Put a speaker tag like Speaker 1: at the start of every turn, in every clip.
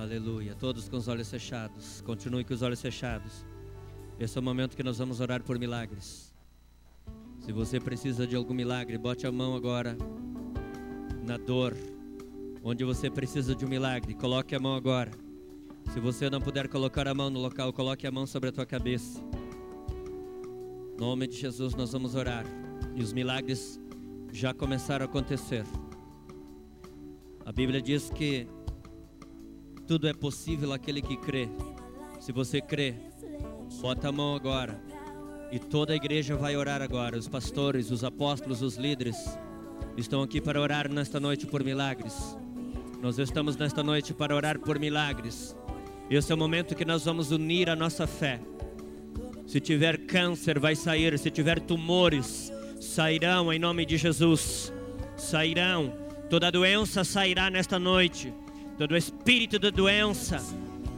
Speaker 1: Aleluia. Todos com os olhos fechados. Continue com os olhos fechados. Esse é o momento que nós vamos orar por milagres. Se você precisa de algum milagre, bote a mão agora na dor. Onde você precisa de um milagre, coloque a mão agora. Se você não puder colocar a mão no local, coloque a mão sobre a tua cabeça. No nome de Jesus nós vamos orar. E os milagres já começaram a acontecer. A Bíblia diz que tudo é possível aquele que crê. Se você crê, bota a mão agora. E toda a igreja vai orar agora. Os pastores, os apóstolos, os líderes estão aqui para orar nesta noite por milagres. Nós estamos nesta noite para orar por milagres. Esse é o momento que nós vamos unir a nossa fé. Se tiver câncer, vai sair. Se tiver tumores, sairão em nome de Jesus. Sairão. Toda doença sairá nesta noite todo espírito da doença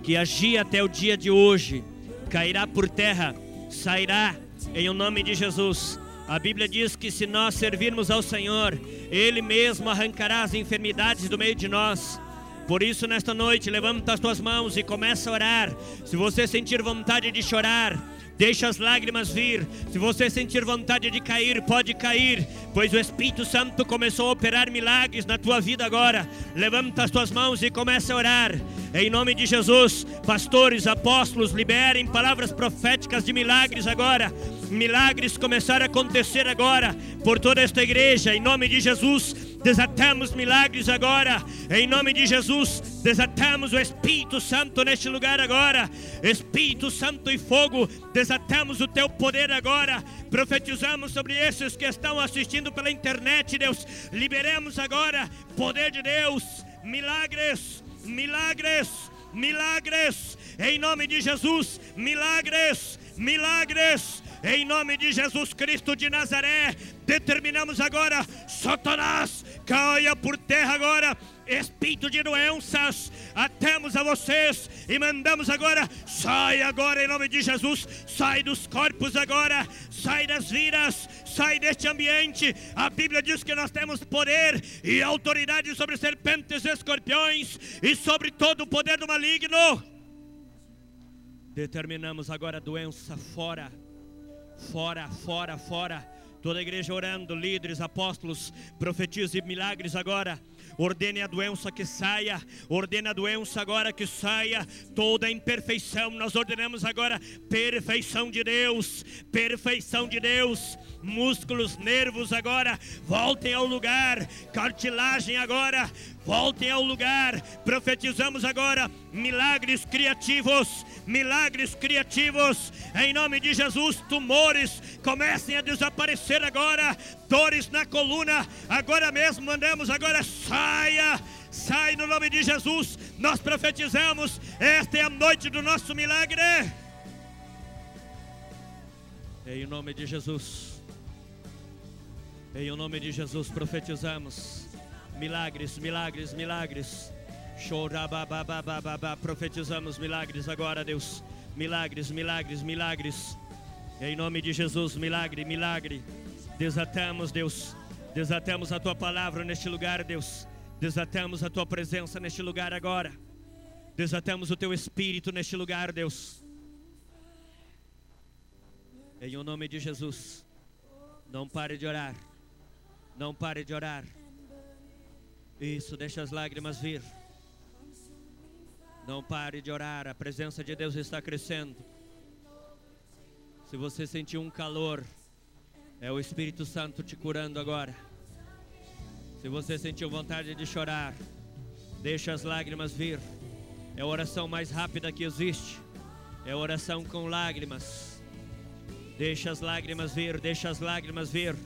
Speaker 1: que agia até o dia de hoje cairá por terra, sairá em o nome de Jesus. A Bíblia diz que se nós servirmos ao Senhor, Ele mesmo arrancará as enfermidades do meio de nós. Por isso, nesta noite, levanta as tuas mãos e começa a orar. Se você sentir vontade de chorar, Deixa as lágrimas vir. Se você sentir vontade de cair, pode cair, pois o Espírito Santo começou a operar milagres na tua vida agora. Levanta as tuas mãos e começa a orar. Em nome de Jesus, pastores, apóstolos, liberem palavras proféticas de milagres agora. Milagres começaram a acontecer agora por toda esta igreja. Em nome de Jesus, desatamos milagres agora. Em nome de Jesus, desatamos o Espírito Santo neste lugar agora. Espírito Santo e fogo, desatamos o teu poder agora. Profetizamos sobre esses que estão assistindo pela internet, Deus. Liberemos agora poder de Deus, milagres, milagres, milagres. Em nome de Jesus, milagres, milagres. Em nome de Jesus Cristo de Nazaré, determinamos agora, Satanás, caia por terra agora, espírito de doenças, atemos a vocês e mandamos agora, sai agora em nome de Jesus, sai dos corpos agora, sai das vidas, sai deste ambiente. A Bíblia diz que nós temos poder e autoridade sobre serpentes e escorpiões e sobre todo o poder do maligno. Determinamos agora a doença fora Fora, fora, fora. Toda a igreja orando, líderes, apóstolos, profetias e milagres agora. Ordene a doença que saia, ordene a doença agora que saia, toda imperfeição, nós ordenamos agora perfeição de Deus, perfeição de Deus, músculos, nervos agora, voltem ao lugar, cartilagem agora, voltem ao lugar. Profetizamos agora milagres criativos, milagres criativos. Em nome de Jesus, tumores comecem a desaparecer agora. Dores na coluna, agora mesmo mandamos agora saia. Sai no nome de Jesus. Nós profetizamos. Esta é a noite do nosso milagre. Em nome de Jesus. Em nome de Jesus profetizamos milagres, milagres, milagres. Profetizamos milagres agora, Deus. Milagres, milagres, milagres. Em nome de Jesus, milagre, milagre. Desatamos, Deus. Desatamos a tua palavra neste lugar, Deus. Desatamos a tua presença neste lugar agora. Desatamos o teu espírito neste lugar, Deus. Em o nome de Jesus. Não pare de orar. Não pare de orar. Isso, deixa as lágrimas vir. Não pare de orar, a presença de Deus está crescendo. Se você sentir um calor, é o Espírito Santo te curando agora. Se você sentiu vontade de chorar, deixa as lágrimas vir. É a oração mais rápida que existe. É a oração com lágrimas. Deixa as lágrimas vir, deixa as lágrimas vir.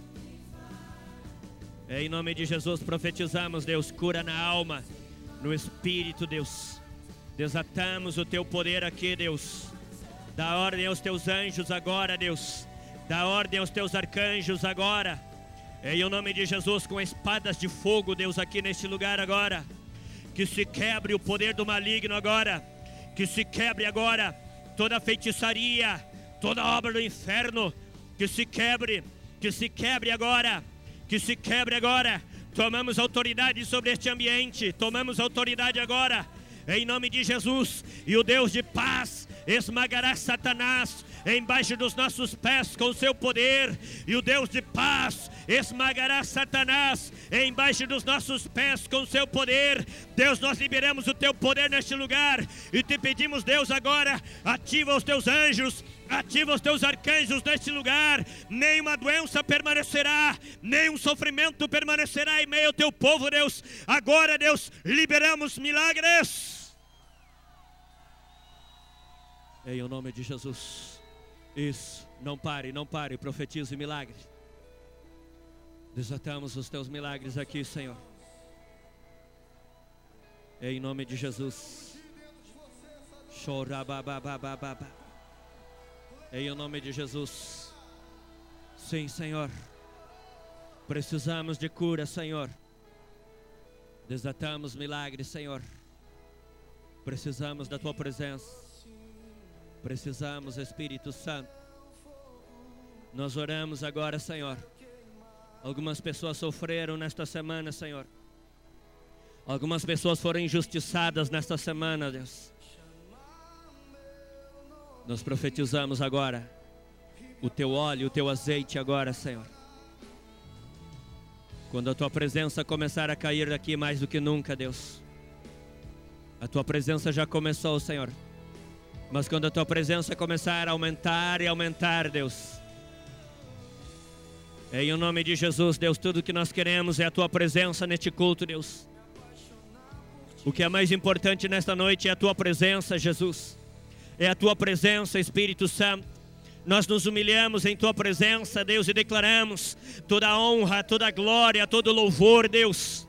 Speaker 1: É, em nome de Jesus profetizamos, Deus, cura na alma, no espírito, Deus. Desatamos o teu poder aqui, Deus. Dá ordem aos teus anjos agora, Deus. Dá ordem aos teus arcanjos agora. É, em nome de Jesus, com espadas de fogo, Deus, aqui neste lugar agora. Que se quebre o poder do maligno agora. Que se quebre agora toda feitiçaria, toda obra do inferno. Que se quebre, que se quebre agora que se quebre agora. Tomamos autoridade sobre este ambiente, tomamos autoridade agora. em nome de Jesus. E o Deus de paz esmagará Satanás embaixo dos nossos pés com o seu poder, e o Deus de paz esmagará Satanás embaixo dos nossos pés com o seu poder. Deus, nós liberamos o teu poder neste lugar e te pedimos, Deus, agora ativa os teus anjos Ativa os teus arcanjos neste lugar. Nenhuma doença permanecerá, nenhum sofrimento permanecerá em meio ao teu povo, Deus. Agora, Deus, liberamos milagres. Em o nome de Jesus. Isso. Não pare, não pare. Profetize milagre. Desatamos os teus milagres aqui, Senhor. Em nome de Jesus. Chora, babá, em nome de Jesus. Sim, Senhor. Precisamos de cura, Senhor. Desatamos milagres, Senhor. Precisamos da tua presença. Precisamos, Espírito Santo. Nós oramos agora, Senhor. Algumas pessoas sofreram nesta semana, Senhor. Algumas pessoas foram injustiçadas nesta semana, Deus. Nós profetizamos agora o teu óleo, o teu azeite agora, Senhor. Quando a tua presença começar a cair aqui mais do que nunca, Deus. A tua presença já começou, Senhor. Mas quando a tua presença começar a aumentar e aumentar, Deus. Em o nome de Jesus, Deus, tudo que nós queremos é a tua presença neste culto, Deus. O que é mais importante nesta noite é a tua presença, Jesus é a tua presença, Espírito Santo. Nós nos humilhamos em tua presença, Deus, e declaramos toda honra, toda glória, todo louvor, Deus.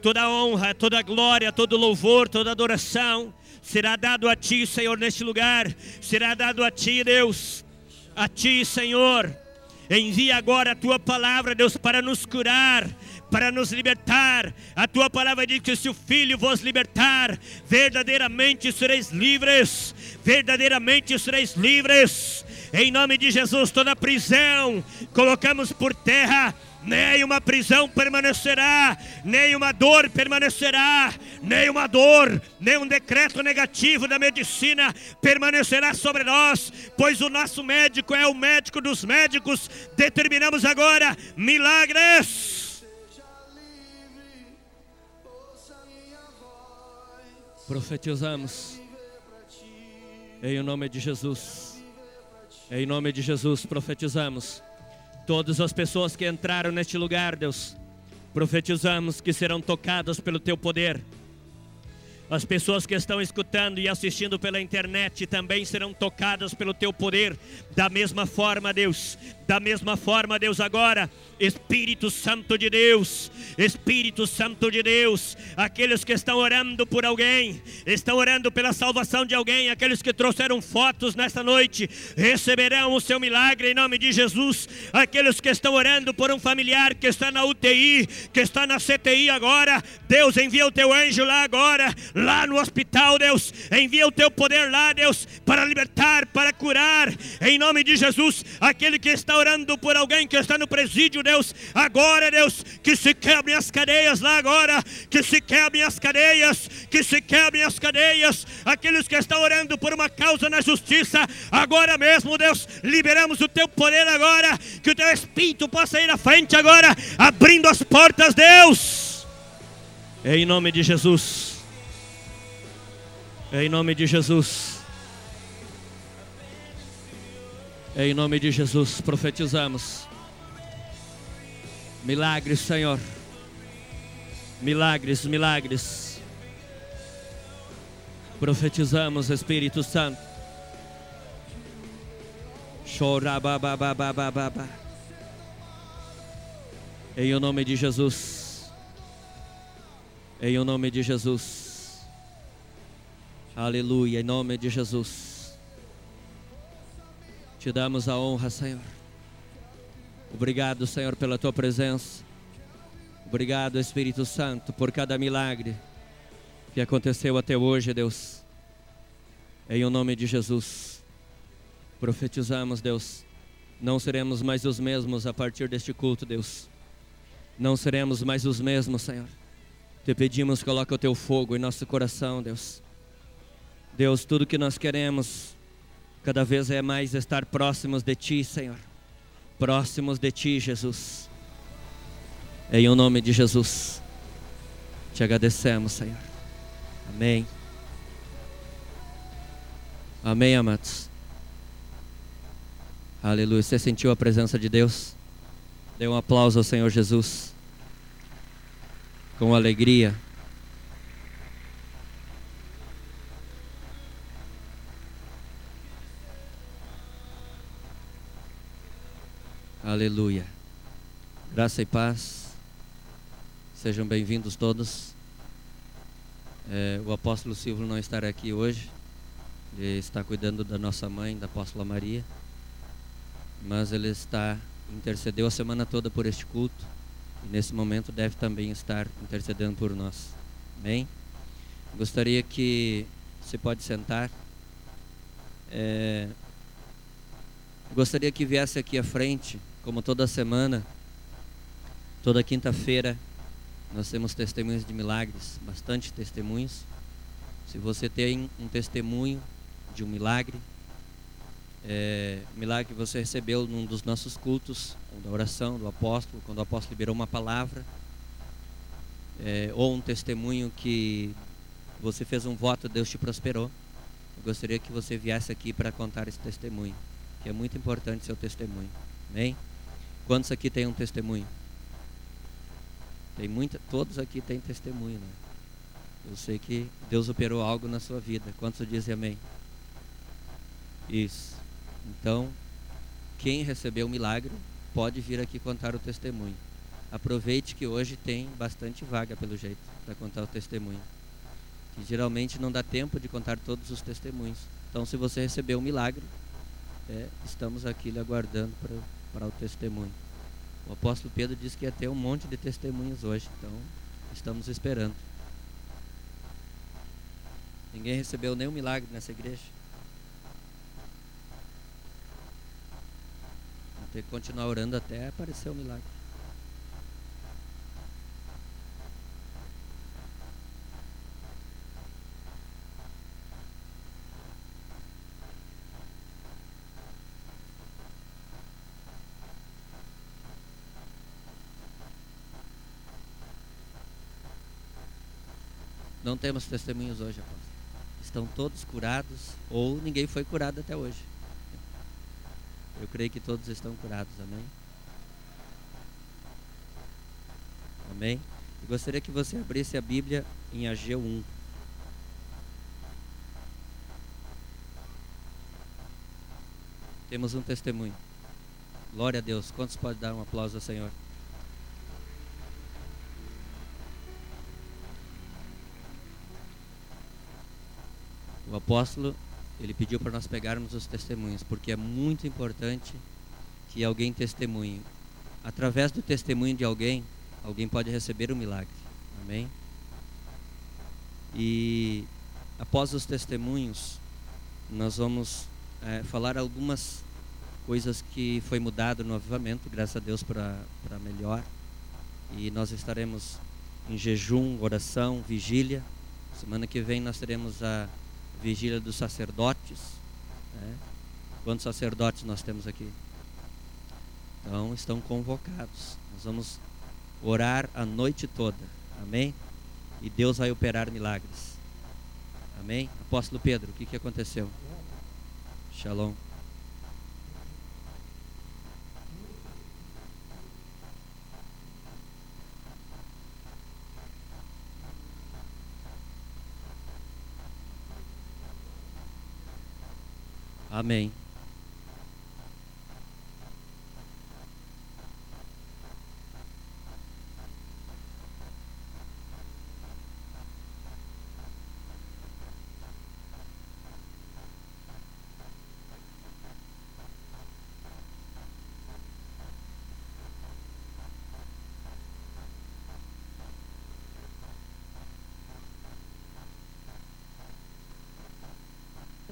Speaker 1: Toda honra, toda glória, todo louvor, toda adoração será dado a ti, Senhor, neste lugar. Será dado a ti, Deus. A ti, Senhor. Envia agora a tua palavra, Deus, para nos curar, para nos libertar. A tua palavra diz que se o Filho vos libertar, verdadeiramente sereis livres. Verdadeiramente sereis livres. Em nome de Jesus, toda prisão colocamos por terra nenhuma prisão permanecerá, nenhuma dor permanecerá, nenhuma dor, nenhum decreto negativo da medicina permanecerá sobre nós, pois o nosso médico é o médico dos médicos. Determinamos agora milagres Profetizamos. Em nome de Jesus. Em nome de Jesus, profetizamos. Todas as pessoas que entraram neste lugar, Deus, profetizamos que serão tocadas pelo teu poder. As pessoas que estão escutando e assistindo pela internet também serão tocadas pelo teu poder. Da mesma forma, Deus, da mesma forma, Deus, agora. Espírito Santo de Deus, Espírito Santo de Deus, aqueles que estão orando por alguém, estão orando pela salvação de alguém, aqueles que trouxeram fotos nesta noite, receberão o seu milagre em nome de Jesus. Aqueles que estão orando por um familiar que está na UTI, que está na CTI agora, Deus envia o teu anjo lá agora, lá no hospital, Deus, envia o teu poder lá, Deus, para libertar, para curar, em nome de Jesus. Aquele que está orando por alguém que está no presídio, Deus. Agora, Deus, que se quebrem as cadeias lá agora, que se quebrem as cadeias, que se quebrem as cadeias. Aqueles que estão orando por uma causa na justiça, agora mesmo, Deus, liberamos o teu poder agora, que o teu espírito possa ir à frente agora, abrindo as portas, Deus. Em nome de Jesus. Em nome de Jesus. Em nome de Jesus, profetizamos. Milagres, Senhor. Milagres, milagres. Profetizamos, Espírito Santo. Chorababababababa. Em o nome de Jesus. Em o nome de Jesus. Aleluia, em nome de Jesus. Te damos a honra, Senhor. Obrigado, Senhor, pela tua presença. Obrigado, Espírito Santo, por cada milagre que aconteceu até hoje, Deus. Em o nome de Jesus, profetizamos, Deus. Não seremos mais os mesmos a partir deste culto, Deus. Não seremos mais os mesmos, Senhor. Te pedimos, coloca o teu fogo em nosso coração, Deus. Deus, tudo que nós queremos cada vez é mais estar próximos de Ti, Senhor. Próximos de Ti, Jesus. Em o nome de Jesus, te agradecemos, Senhor. Amém. Amém, amados. Aleluia. Você sentiu a presença de Deus? Dê um aplauso ao Senhor Jesus. Com alegria. Aleluia. Graça e paz. Sejam bem-vindos todos. É, o apóstolo Silvio não estará aqui hoje. Ele está cuidando da nossa mãe, da apóstola Maria. Mas ele está intercedeu a semana toda por este culto e nesse momento deve também estar intercedendo por nós. Amém? Gostaria que você pode sentar. É, gostaria que viesse aqui à frente como toda semana, toda quinta-feira, nós temos testemunhos de milagres, bastante testemunhos. Se você tem um testemunho de um milagre, é, milagre que você recebeu num dos nossos cultos, da oração do apóstolo, quando o apóstolo liberou uma palavra, é, ou um testemunho que você fez um voto, Deus te prosperou. Eu gostaria que você viesse aqui para contar esse testemunho, que é muito importante seu testemunho. Amém? Quantos aqui têm um testemunho? Tem muita, todos aqui têm testemunho, né? Eu sei que Deus operou algo na sua vida. Quantos dizem amém? Isso. Então, quem recebeu o milagre pode vir aqui contar o testemunho. Aproveite que hoje tem bastante vaga, pelo jeito, para contar o testemunho. Que geralmente não dá tempo de contar todos os testemunhos. Então, se você recebeu o milagre, é, estamos aqui lhe aguardando para para o testemunho. O apóstolo Pedro disse que ia ter um monte de testemunhos hoje, então estamos esperando. Ninguém recebeu nenhum milagre nessa igreja. Vamos ter que continuar orando até aparecer o milagre. Não temos testemunhos hoje. Estão todos curados ou ninguém foi curado até hoje. Eu creio que todos estão curados, amém? Amém? Eu gostaria que você abrisse a Bíblia em Ageu 1. Temos um testemunho. Glória a Deus. Quantos podem dar um aplauso ao Senhor? O apóstolo, ele pediu para nós pegarmos os testemunhos, porque é muito importante que alguém testemunhe. Através do testemunho de alguém, alguém pode receber um milagre. Amém? E após os testemunhos, nós vamos é, falar algumas coisas que foi mudado no avivamento, graças a Deus para melhor. E nós estaremos em jejum, oração, vigília. Semana que vem nós teremos a vigília dos sacerdotes. Né? Quantos sacerdotes nós temos aqui? Então, estão convocados. Nós vamos orar a noite toda. Amém? E Deus vai operar milagres. Amém? Apóstolo Pedro, o que, que aconteceu? Shalom. Amém.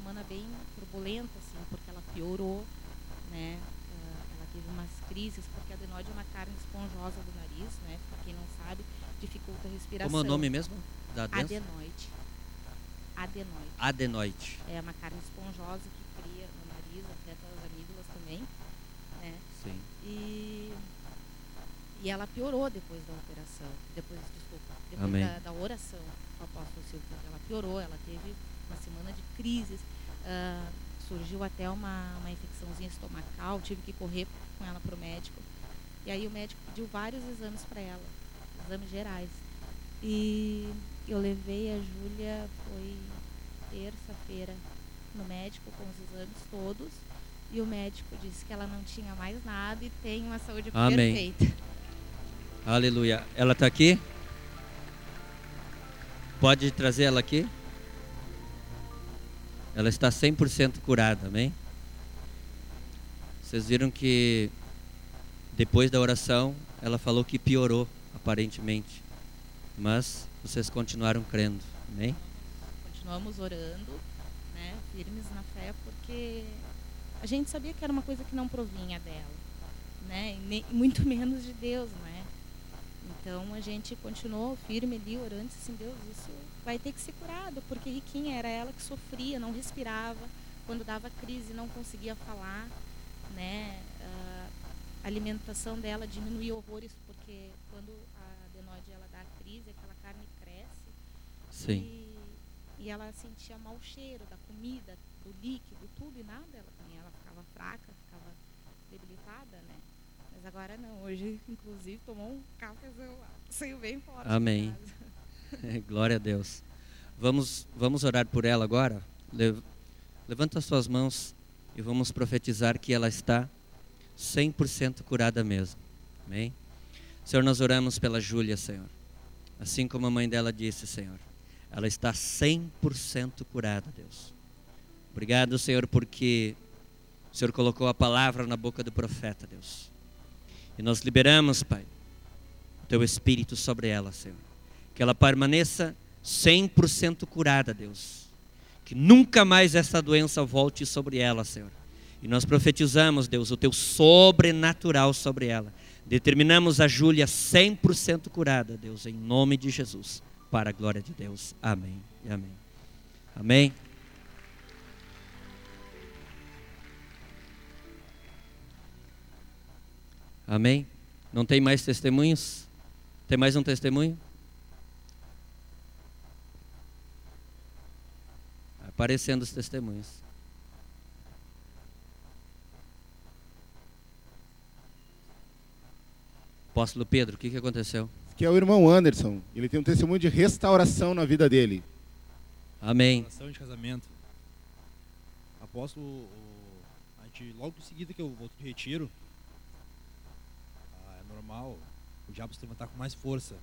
Speaker 2: semana bem turbulenta, piorou, né? Ah, ela teve umas crises, porque a adenoide é uma carne esponjosa do nariz, né? Para quem não sabe, dificulta a respiração.
Speaker 1: Como é o nome mesmo? Da doença?
Speaker 2: Adenoide. Adenoide.
Speaker 1: Adenoide.
Speaker 2: É uma carne esponjosa que cria no nariz, afeta as amígdalas também, né?
Speaker 1: Sim.
Speaker 2: E, e ela piorou depois da operação, depois, desculpa, depois da, da oração do apóstolo Silvio. Ela piorou, ela teve uma semana de crises, ah, surgiu até uma, uma infecçãozinha estomacal, tive que correr com ela para o médico. E aí o médico pediu vários exames para ela, exames gerais. E eu levei a Júlia, foi terça-feira, no médico com os exames todos. E o médico disse que ela não tinha mais nada e tem uma saúde
Speaker 1: Amém.
Speaker 2: perfeita.
Speaker 1: Aleluia. Ela está aqui? Pode trazer ela aqui? Ela está 100% curada, amém? Vocês viram que depois da oração, ela falou que piorou, aparentemente. Mas vocês continuaram crendo, amém?
Speaker 2: Continuamos orando, né, firmes na fé, porque a gente sabia que era uma coisa que não provinha dela, né, muito menos de Deus, né. Então a gente continuou firme ali orando, assim, Deus, isso vai ter que ser curado, porque Riquinha era ela que sofria, não respirava, quando dava crise não conseguia falar, né. ah, a alimentação dela diminuía horrores, porque quando a adenoide ela dá crise, aquela carne cresce,
Speaker 1: Sim.
Speaker 2: e, e ela sentia mau cheiro da comida, do líquido, tudo e nada. Ela ela ficava fraca, ficava debilitada, né? Mas agora não. Hoje, inclusive, tomou um cafezão lá. Saiu bem forte.
Speaker 1: Amém. Glória a Deus. Vamos, vamos orar por ela agora? Le- Levanta suas mãos e vamos profetizar que ela está 100% curada mesmo. Amém? Senhor, nós oramos pela Júlia, Senhor. Assim como a mãe dela disse, Senhor. Ela está 100% curada, Deus. Obrigado, Senhor, porque o Senhor colocou a palavra na boca do profeta, Deus. E nós liberamos, Pai, o teu espírito sobre ela, Senhor. Que ela permaneça 100% curada, Deus. Que nunca mais essa doença volte sobre ela, Senhor. E nós profetizamos, Deus, o teu sobrenatural sobre ela. Determinamos a Júlia 100% curada, Deus, em nome de Jesus. Para a glória de Deus. Amém amém. Amém. Amém. Não tem mais testemunhos? Tem mais um testemunho? Aparecendo os testemunhos. Apóstolo Pedro, o que, que aconteceu?
Speaker 3: que é o irmão Anderson. Ele tem um testemunho de restauração na vida dele.
Speaker 1: Amém.
Speaker 4: Relação de casamento. Apóstolo, o- a gente, logo em seguida que eu volto de retiro, normal o diabo se levantar com mais força.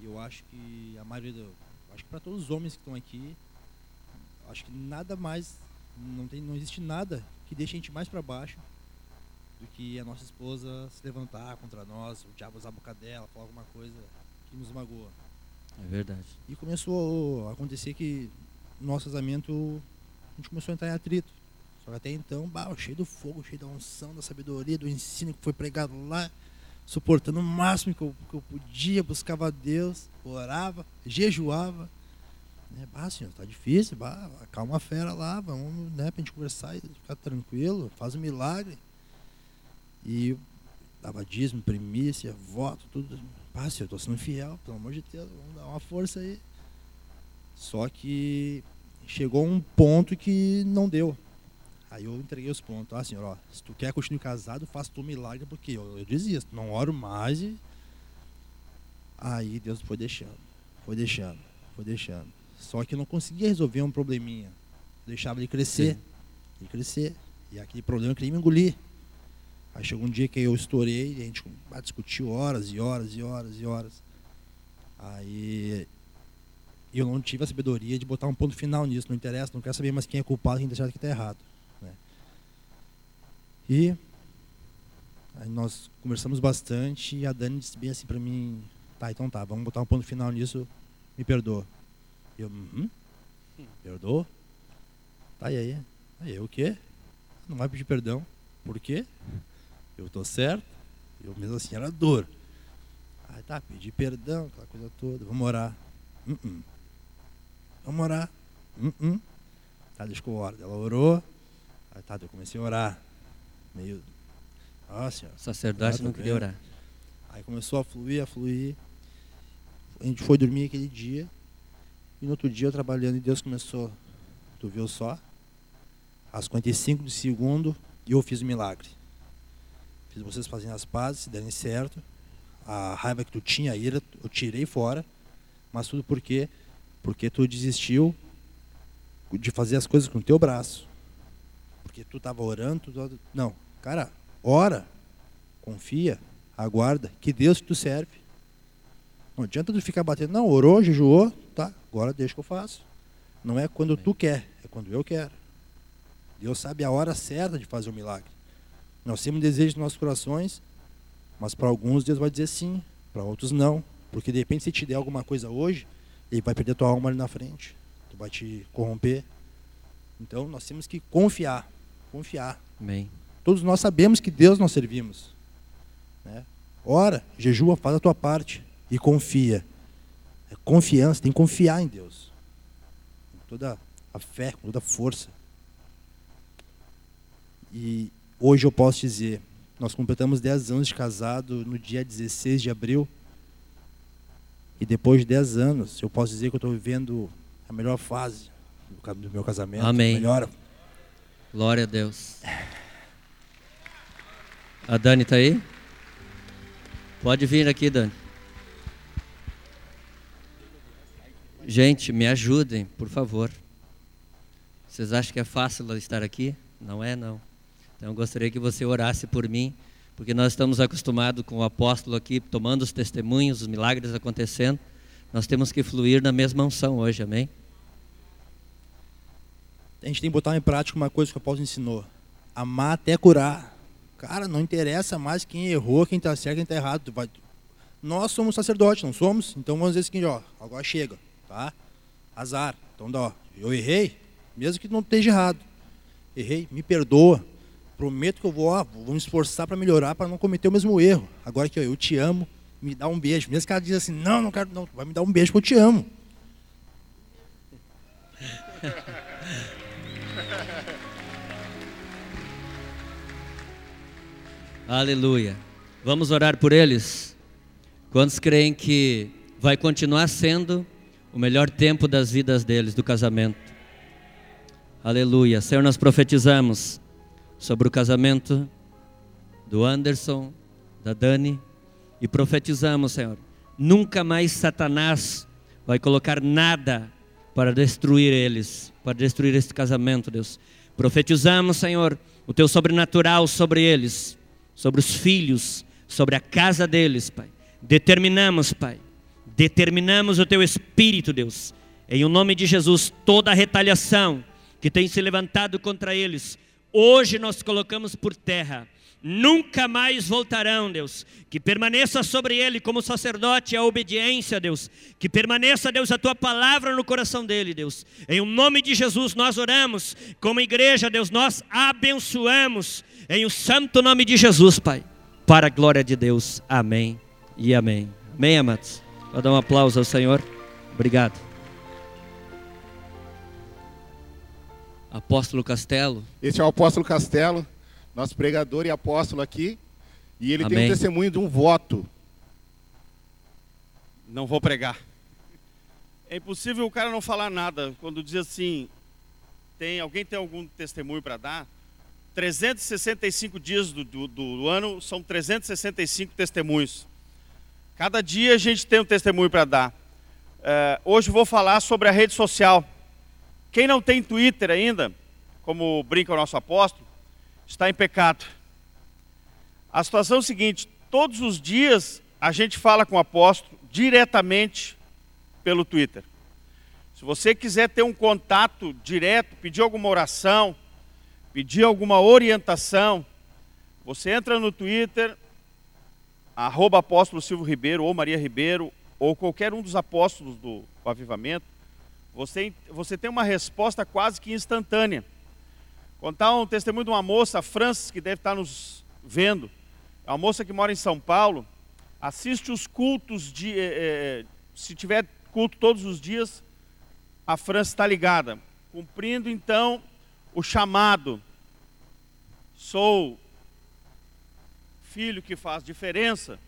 Speaker 4: E eu acho que a maioria do. Acho que para todos os homens que estão aqui, acho que nada mais. Não, tem, não existe nada que deixe a gente mais para baixo do que a nossa esposa se levantar contra nós, o diabo usar a boca dela, falar alguma coisa que nos magoa.
Speaker 1: É verdade.
Speaker 4: E começou a acontecer que no nosso casamento a gente começou a entrar em atrito. Até então, bah, cheio do fogo, cheio da unção, da sabedoria, do ensino que foi pregado lá, suportando o máximo que eu, que eu podia, buscava a Deus, orava, jejuava. Né? Bah, senhor, tá difícil, bah, acalma a fera lá, vamos né, pra gente conversar e ficar tranquilo, faz um milagre. E dava dízimo, primícia, voto, tudo. Ah, senhor, eu tô sendo fiel, pelo amor de Deus, vamos dar uma força aí. Só que chegou um ponto que não deu. Aí eu entreguei os pontos. Ah, senhor, ó, se tu quer continuar casado, faça tu um milagre, porque eu, eu desisto, não oro mais. E... Aí Deus foi deixando, foi deixando, foi deixando. Só que eu não conseguia resolver um probleminha. Deixava ele crescer,
Speaker 1: Sim.
Speaker 4: ele crescer. E aquele problema eu queria me engolir. Aí chegou um dia que eu estourei e a gente ah, discutiu horas e horas e horas e horas. Aí eu não tive a sabedoria de botar um ponto final nisso. Não interessa, não quero saber mais quem é culpado, quem está certo e quem está errado. E nós conversamos bastante e a Dani disse bem assim para mim, tá, então tá, vamos botar um ponto final nisso, me perdoa. Eu, uhum, perdoa? Tá, e aí? Aí o quê? Não vai pedir perdão. Por quê? Eu tô certo. Eu mesmo assim era dor. Aí tá, pedi perdão, aquela coisa toda, vamos orar. Uh -uh. Vamos orar. Uh tá, deixa eu. Ela orou, aí tá, eu comecei a orar. Meio. Nossa,
Speaker 1: o sacerdote não queria orar.
Speaker 4: Aí começou a fluir, a fluir. A gente foi dormir aquele dia. E no outro dia eu trabalhando e Deus começou. Tu viu só? Às 55 de segundo, e eu fiz o milagre. Fiz vocês fazendo as pazes, se derem certo. A raiva que tu tinha, a ira, eu tirei fora. Mas tudo por quê? Porque tu desistiu de fazer as coisas com o teu braço. Porque tu estava orando, tu... não, cara, ora, confia, aguarda, que Deus que tu serve. Não adianta tu ficar batendo, não, orou, jejuou, tá, agora deixa que eu faço. Não é quando tu quer, é quando eu quero. Deus sabe a hora certa de fazer o milagre. Nós temos desejos nos nossos corações, mas para alguns Deus vai dizer sim, para outros não. Porque de repente se te der alguma coisa hoje, ele vai perder tua alma ali na frente. Tu vai te corromper. Então nós temos que confiar. Confiar.
Speaker 1: Amém.
Speaker 4: Todos nós sabemos que Deus nós servimos. Né? Ora, jejua, faz a tua parte e confia. É confiança, tem que confiar em Deus. Com toda a fé, com toda a força. E hoje eu posso dizer, nós completamos 10 anos de casado no dia 16 de abril. E depois de 10 anos, eu posso dizer que eu estou vivendo a melhor fase do meu casamento.
Speaker 1: Amém.
Speaker 4: Melhor.
Speaker 1: Glória a Deus. A Dani está aí? Pode vir aqui, Dani. Gente, me ajudem, por favor. Vocês acham que é fácil estar aqui? Não é, não. Então, eu gostaria que você orasse por mim, porque nós estamos acostumados com o apóstolo aqui tomando os testemunhos, os milagres acontecendo. Nós temos que fluir na mesma unção hoje, amém?
Speaker 4: A gente tem que botar em prática uma coisa que o apóstolo ensinou: amar até curar. Cara, não interessa mais quem errou, quem está certo, quem está errado. Vai... Nós somos sacerdotes, não somos? Então vamos dizer o seguinte: ó, agora chega, tá? Azar. Então, ó, eu errei, mesmo que não esteja errado. Errei, me perdoa prometo que eu vou, ó, vou me esforçar para melhorar, para não cometer o mesmo erro. Agora que ó, eu te amo, me dá um beijo. Mesmo que ela diz assim, não, não quero, não, vai me dar um beijo porque eu te amo.
Speaker 1: Aleluia. Vamos orar por eles? Quantos creem que vai continuar sendo o melhor tempo das vidas deles, do casamento? Aleluia. Senhor, nós profetizamos sobre o casamento do Anderson, da Dani, e profetizamos, Senhor, nunca mais Satanás vai colocar nada para destruir eles, para destruir este casamento, Deus. Profetizamos, Senhor, o teu sobrenatural sobre eles, sobre os filhos, sobre a casa deles, Pai. Determinamos, Pai, determinamos o teu espírito, Deus, em o nome de Jesus, toda a retaliação que tem se levantado contra eles, hoje nós colocamos por terra. Nunca mais voltarão, Deus. Que permaneça sobre ele como sacerdote a obediência, Deus. Que permaneça, Deus, a tua palavra no coração dele, Deus. Em o nome de Jesus nós oramos, como igreja, Deus, nós abençoamos. Em o santo nome de Jesus, Pai. Para a glória de Deus. Amém e amém. Amém, amados. Vou dar um aplauso ao Senhor. Obrigado. Apóstolo Castelo.
Speaker 3: Esse é o apóstolo Castelo, nosso pregador e apóstolo aqui. E ele Amém. tem um testemunho de um voto.
Speaker 5: Não vou pregar. É impossível o cara não falar nada quando diz assim: tem alguém tem algum testemunho para dar? 365 dias do, do, do, ano são 365 testemunhos. Cada dia a gente tem um testemunho para dar. É, hoje vou falar sobre a rede social. Quem não tem Twitter ainda, como brinca o nosso apóstolo, está em pecado. A situação é a seguinte: todos os dias a gente fala com o apóstolo diretamente pelo Twitter. Se você quiser ter um contato direto, pedir alguma oração, pedir alguma orientação, você entra no Twitter, arroba apóstolo Silvio Ribeiro ou Maria Ribeiro, ou qualquer um dos apóstolos do Avivamento, você, você tem uma resposta quase que instantânea. Contar um testemunho de uma moça, a Francis, que deve estar nos vendo. É uma moça que mora em São Paulo. assiste os cultos, de, é, se tiver culto todos os dias, a França está ligada, cumprindo então o chamado. Sou filho que faz diferença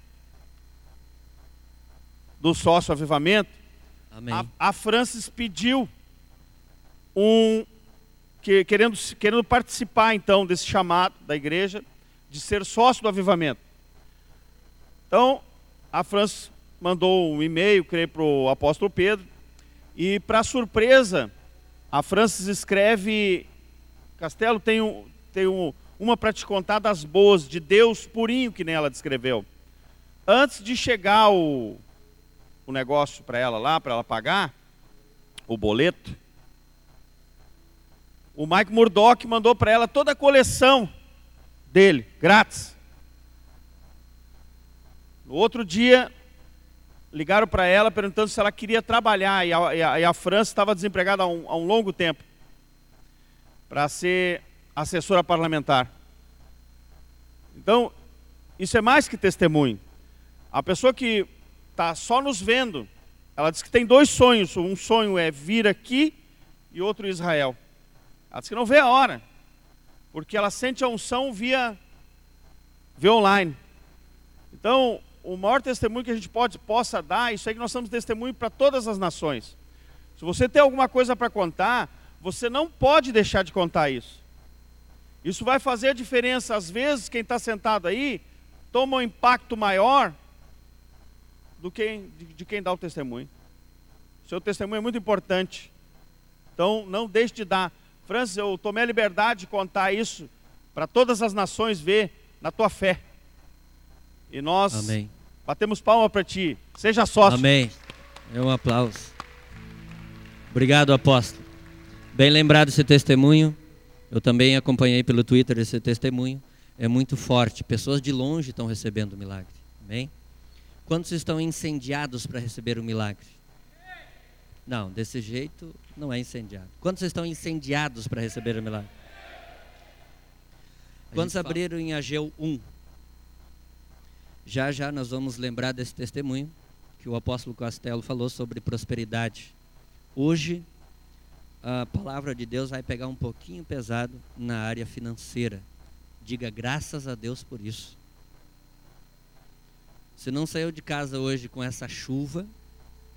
Speaker 5: do sócio avivamento.
Speaker 1: Amém.
Speaker 5: A, a Francis pediu um que, querendo, querendo participar então desse chamado da igreja de ser sócio do avivamento. Então, a Francis mandou um e-mail, creio, para o apóstolo Pedro, e para surpresa, a Francis escreve, Castelo tem um, uma para te contar das boas, de Deus purinho, que nem ela descreveu. Antes de chegar o, o negócio para ela lá, para ela pagar, o boleto, o Mike Murdock mandou para ela toda a coleção dele, grátis. No outro dia, ligaram para ela perguntando se ela queria trabalhar, e a, e a, e a França estava desempregada há um, há um longo tempo, para ser assessora parlamentar. Então, isso é mais que testemunho. A pessoa que está só nos vendo, ela diz que tem dois sonhos. Um sonho é vir aqui e outro Israel. Ela diz que não vê a hora, porque ela sente a unção via, via online. Então, o maior testemunho que a gente pode, possa dar, isso aí que nós somos testemunho para todas as nações. Se você tem alguma coisa para contar, você não pode deixar de contar isso. Isso vai fazer a diferença. Às vezes, quem está sentado aí toma um impacto maior do que de, de quem dá o testemunho. Seu testemunho é muito importante. Então, não deixe de dar. Francis, eu tomei a liberdade de contar isso para todas as nações ver na tua fé. E nós
Speaker 1: Amém.
Speaker 5: batemos palma para ti. Seja sócio.
Speaker 1: Amém. É um aplauso. Obrigado, apóstolo. Bem lembrado esse testemunho. Eu também acompanhei pelo Twitter esse testemunho. É muito forte. Pessoas de longe estão recebendo o milagre. Amém? Quantos estão incendiados para receber o milagre? Não, desse jeito não é incendiado. Quantos estão incendiados para receber o milagre? Quantos abriram em Ageu 1? Já já nós vamos lembrar desse testemunho que o apóstolo Castelo falou sobre prosperidade. Hoje a palavra de Deus vai pegar um pouquinho pesado na área financeira. Diga graças a Deus por isso. Você não saiu de casa hoje com essa chuva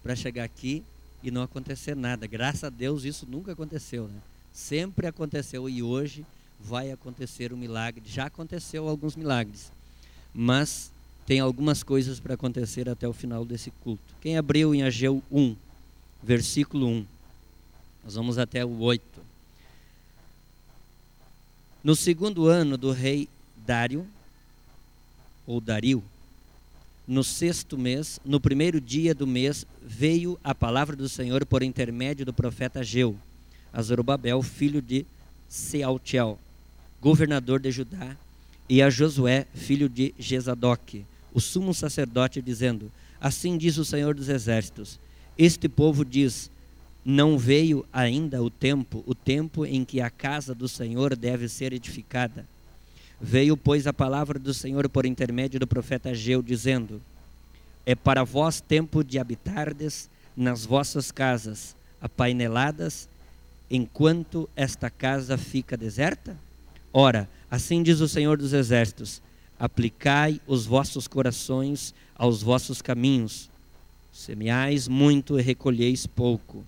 Speaker 1: para chegar aqui e não acontecer nada. Graças a Deus isso nunca aconteceu, né? Sempre aconteceu e hoje vai acontecer um milagre. Já aconteceu alguns milagres, mas tem algumas coisas para acontecer até o final desse culto. Quem abriu em Ageu 1, versículo 1. Nós vamos até o 8. No segundo ano do rei Dário, ou Dario, no sexto mês, no primeiro dia do mês, veio a palavra do Senhor por intermédio do profeta Geu, a Zorobabel, filho de Sealtiel, governador de Judá, e a Josué, filho de Jezadoque, o sumo sacerdote, dizendo: Assim diz o Senhor dos Exércitos: Este povo diz: Não veio ainda o tempo, o tempo em que a casa do Senhor deve ser edificada Veio, pois, a palavra do Senhor por intermédio do profeta Ageu, dizendo: É para vós tempo de habitardes nas vossas casas, apaineladas, enquanto esta casa fica deserta? Ora, assim diz o Senhor dos Exércitos: Aplicai os vossos corações aos vossos caminhos. Semeais muito e recolheis pouco.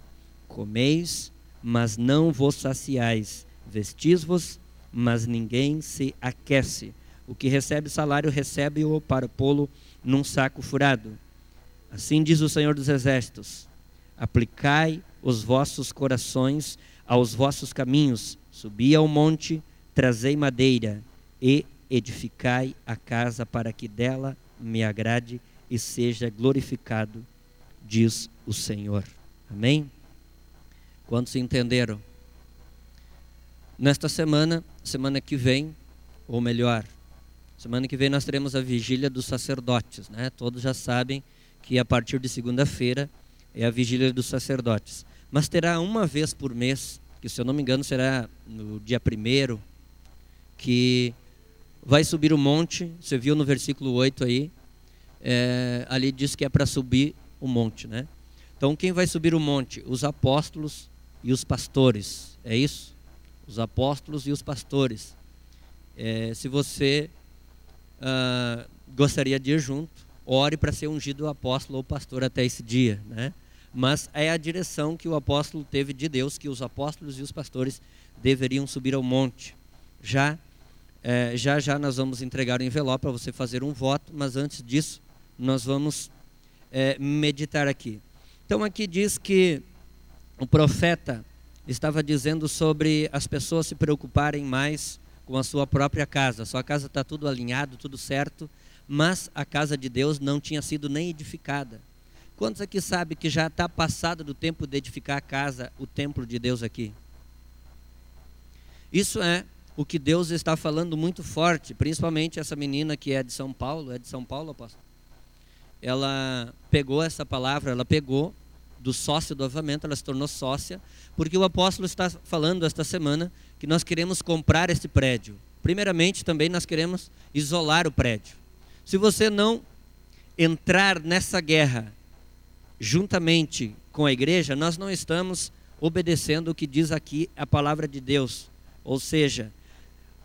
Speaker 1: Comeis, mas não vos saciais. Vestis-vos, mas ninguém se aquece. O que recebe salário, recebe-o para pô-lo num saco furado. Assim diz o Senhor dos Exércitos: Aplicai os vossos corações aos vossos caminhos, subi ao monte, trazei madeira e edificai a casa para que dela me agrade e seja glorificado, diz o Senhor. Amém? Quantos entenderam? Nesta semana, semana que vem, ou melhor, semana que vem nós teremos a vigília dos sacerdotes, né? Todos já sabem que a partir de segunda-feira é a vigília dos sacerdotes. Mas terá uma vez por mês, que se eu não me engano será no dia primeiro, que vai subir o monte, você viu no versículo 8 aí, é, ali diz que é para subir o monte, né? Então, quem vai subir o monte? Os apóstolos e os pastores. É isso? Os apóstolos e os pastores. É, se você uh, gostaria de ir junto, ore para ser ungido apóstolo ou pastor até esse dia, né? Mas é a direção que o apóstolo teve de Deus, que os apóstolos e os pastores deveriam subir ao monte. Já, é, já, já nós vamos entregar o envelope para você fazer um voto, mas antes disso, nós vamos é, meditar aqui. Então aqui diz que o profeta estava dizendo sobre as pessoas se preocuparem mais com a sua própria casa. Sua casa está tudo alinhado, tudo certo, mas a casa de Deus não tinha sido nem edificada. Quantos aqui sabe que já está passado do tempo de edificar a casa, o templo de Deus aqui? Isso é o que Deus está falando muito forte, principalmente essa menina que é de São Paulo, é de São Paulo, apóstolo? ela pegou essa palavra, ela pegou do sócio do avamento, ela se tornou sócia, porque o apóstolo está falando esta semana que nós queremos comprar esse prédio. Primeiramente, também nós queremos isolar o prédio. Se você não entrar nessa guerra juntamente com a igreja, nós não estamos obedecendo o que diz aqui a palavra de Deus. Ou seja,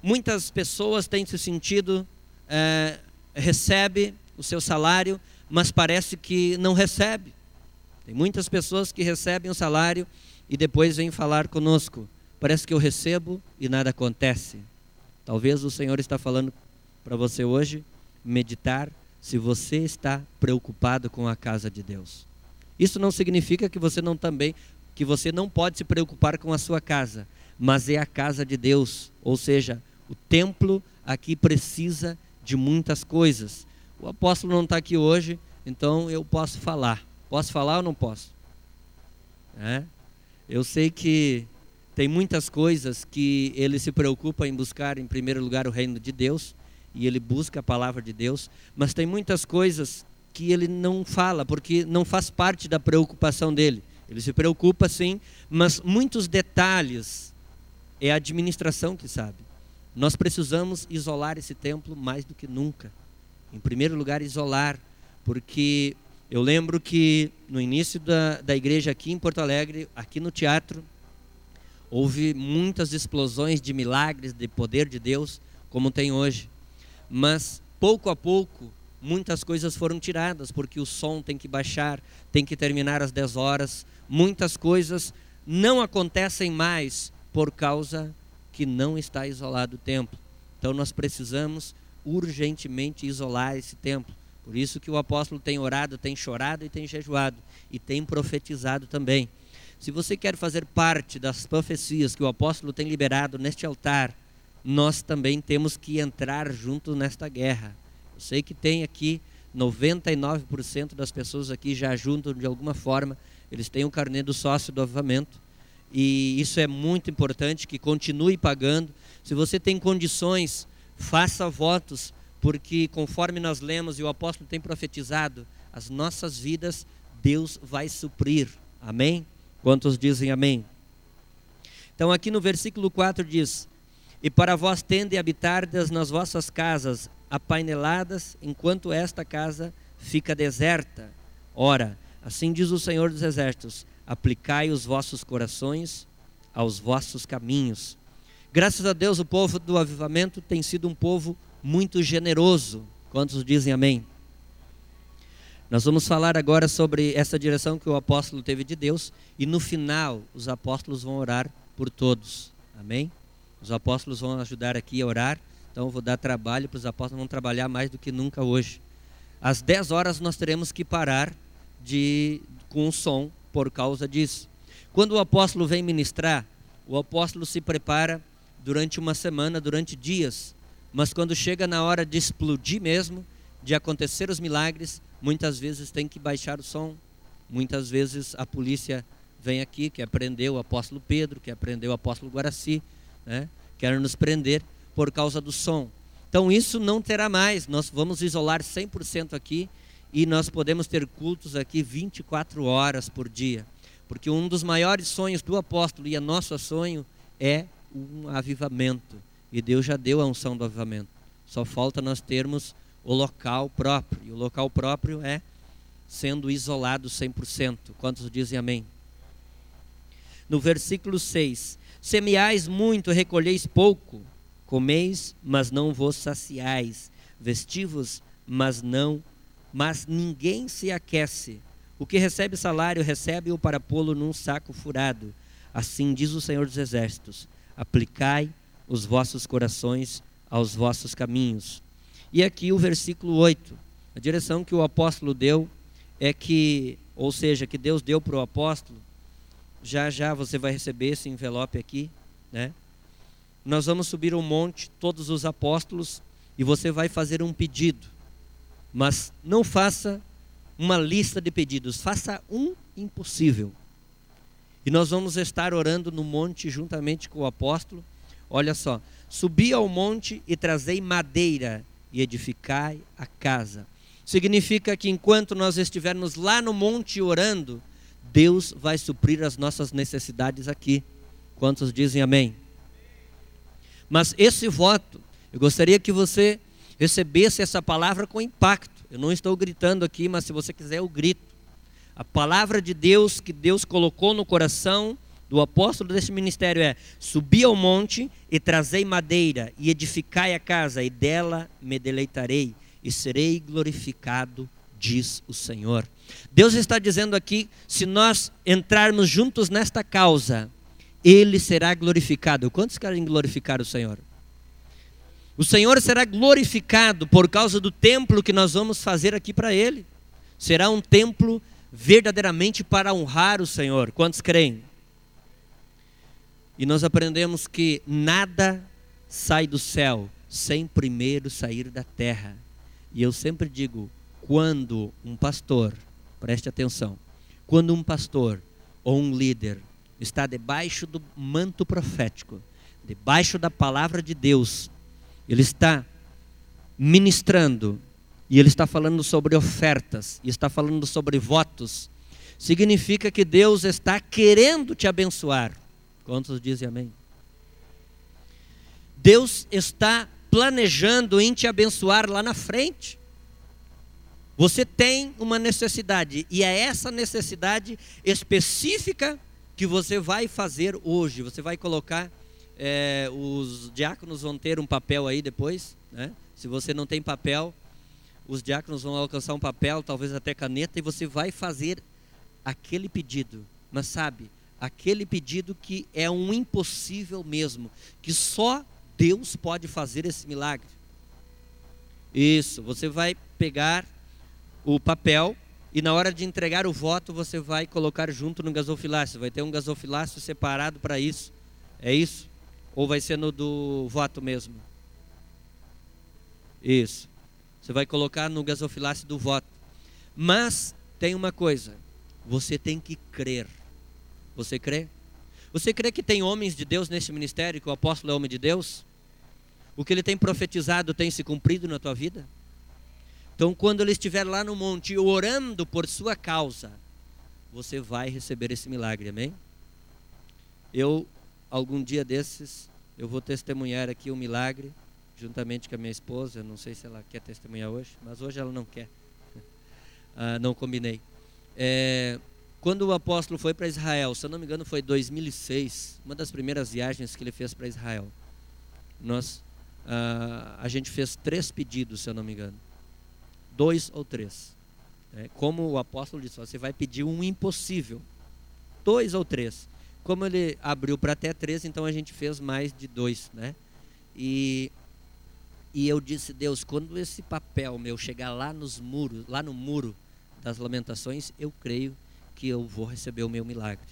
Speaker 1: muitas pessoas têm se sentido, é, recebe o seu salário, mas parece que não recebe. Tem muitas pessoas que recebem o salário e depois vêm falar conosco. Parece que eu recebo e nada acontece. Talvez o Senhor está falando para você hoje meditar se você está preocupado com a casa de Deus. Isso não significa que você não também que você não pode se preocupar com a sua casa, mas é a casa de Deus, ou seja, o templo aqui precisa de muitas coisas. O apóstolo não está aqui hoje, então eu posso falar. Posso falar ou não posso? É? Eu sei que tem muitas coisas que ele se preocupa em buscar, em primeiro lugar, o reino de Deus, e ele busca a palavra de Deus, mas tem muitas coisas que ele não fala, porque não faz parte da preocupação dele. Ele se preocupa sim, mas muitos detalhes é a administração que sabe. Nós precisamos isolar esse templo mais do que nunca. Em primeiro lugar, isolar, porque eu lembro que no início da, da igreja aqui em Porto Alegre, aqui no teatro, houve muitas explosões de milagres, de poder de Deus, como tem hoje. Mas pouco a pouco, muitas coisas foram tiradas, porque o som tem que baixar, tem que terminar às 10 horas. Muitas coisas não acontecem mais por causa que não está isolado o templo. Então nós precisamos urgentemente isolar esse templo. Por isso que o apóstolo tem orado, tem chorado e tem jejuado e tem profetizado também. Se você quer fazer parte das profecias que o apóstolo tem liberado neste altar, nós também temos que entrar junto nesta guerra. Eu sei que tem aqui 99% das pessoas aqui já juntam de alguma forma, eles têm o carnê do sócio do avivamento. E isso é muito importante que continue pagando. Se você tem condições Faça votos, porque conforme nós lemos e o apóstolo tem profetizado, as nossas vidas Deus vai suprir. Amém? Quantos dizem amém? Então aqui no versículo 4 diz: E para vós tende habitardes nas vossas casas, apaineladas, enquanto esta casa fica deserta. Ora, assim diz o Senhor dos Exércitos: aplicai os vossos corações aos vossos caminhos Graças a Deus, o povo do avivamento tem sido um povo muito generoso. Quantos dizem amém? Nós vamos falar agora sobre essa direção que o apóstolo teve de Deus e no final os apóstolos vão orar por todos. Amém? Os apóstolos vão ajudar aqui a orar, então eu vou dar trabalho para os apóstolos, vão trabalhar mais do que nunca hoje. Às 10 horas nós teremos que parar de com o som por causa disso. Quando o apóstolo vem ministrar, o apóstolo se prepara durante uma semana, durante dias, mas quando chega na hora de explodir mesmo, de acontecer os milagres, muitas vezes tem que baixar o som. Muitas vezes a polícia vem aqui, quer prender o apóstolo Pedro, quer prender o apóstolo Guaraci, né? quer nos prender por causa do som. Então isso não terá mais, nós vamos isolar 100% aqui e nós podemos ter cultos aqui 24 horas por dia. Porque um dos maiores sonhos do apóstolo e é nosso sonho é um avivamento. E Deus já deu a unção do avivamento. Só falta nós termos o local próprio. E o local próprio é sendo isolado 100%. Quantos dizem amém? No versículo 6: Semeais muito, recolheis pouco, comeis, mas não vos saciais, vestivos, mas não, mas ninguém se aquece. O que recebe salário, recebe-o para pô-lo num saco furado. Assim diz o Senhor dos Exércitos: aplicai os vossos corações aos vossos caminhos. E aqui o versículo 8, a direção que o apóstolo deu é que, ou seja, que Deus deu para o apóstolo, já já você vai receber esse envelope aqui, né? Nós vamos subir um monte, todos os apóstolos, e você vai fazer um pedido. Mas não faça uma lista de pedidos, faça um impossível. E nós vamos estar orando no monte juntamente com o apóstolo. Olha só, subi ao monte e trazei madeira e edificai a casa. Significa que enquanto nós estivermos lá no monte orando, Deus vai suprir as nossas necessidades aqui. Quantos dizem amém? Mas esse voto, eu gostaria que você recebesse essa palavra com impacto. Eu não estou gritando aqui, mas se você quiser, eu grito. A palavra de Deus que Deus colocou no coração do apóstolo deste ministério é: Subi ao monte e trazei madeira, e edificai a casa, e dela me deleitarei, e serei glorificado, diz o Senhor. Deus está dizendo aqui: se nós entrarmos juntos nesta causa, ele será glorificado. Quantos querem glorificar o Senhor? O Senhor será glorificado por causa do templo que nós vamos fazer aqui para Ele. Será um templo verdadeiramente para honrar o Senhor. Quantos creem? E nós aprendemos que nada sai do céu sem primeiro sair da terra. E eu sempre digo: quando um pastor, preste atenção, quando um pastor ou um líder está debaixo do manto profético, debaixo da palavra de Deus. Ele está ministrando e ele está falando sobre ofertas, e está falando sobre votos. Significa que Deus está querendo te abençoar. Quantos dizem amém? Deus está planejando em te abençoar lá na frente. Você tem uma necessidade, e é essa necessidade específica que você vai fazer hoje. Você vai colocar, é, os diáconos vão ter um papel aí depois, né? Se você não tem papel, os diáconos vão alcançar um papel, talvez até caneta, e você vai fazer aquele pedido. Mas sabe, aquele pedido que é um impossível mesmo, que só Deus pode fazer esse milagre. Isso, você vai pegar o papel e na hora de entregar o voto, você vai colocar junto no gasofilácio. Vai ter um gasofilácio separado para isso. É isso? Ou vai ser no do voto mesmo? Isso. Você vai colocar no gasofilácio do voto. Mas tem uma coisa. Você tem que crer. Você crê? Você crê que tem homens de Deus neste ministério, que o apóstolo é homem de Deus? O que ele tem profetizado tem se cumprido na tua vida? Então, quando ele estiver lá no monte orando por sua causa, você vai receber esse milagre, amém? Eu, algum dia desses, eu vou testemunhar aqui um milagre, juntamente com a minha esposa. Não sei se ela quer testemunhar hoje, mas hoje ela não quer. Ah, não combinei. É, quando o apóstolo foi para Israel, se eu não me engano, foi 2006, uma das primeiras viagens que ele fez para Israel. Nós, ah, a gente fez três pedidos, se eu não me engano dois ou três. É, como o apóstolo disse, você vai pedir um impossível. Dois ou três. Como ele abriu para até três, então a gente fez mais de dois, né? E, e eu disse, Deus, quando esse papel meu chegar lá nos muros, lá no muro das lamentações, eu creio que eu vou receber o meu milagre.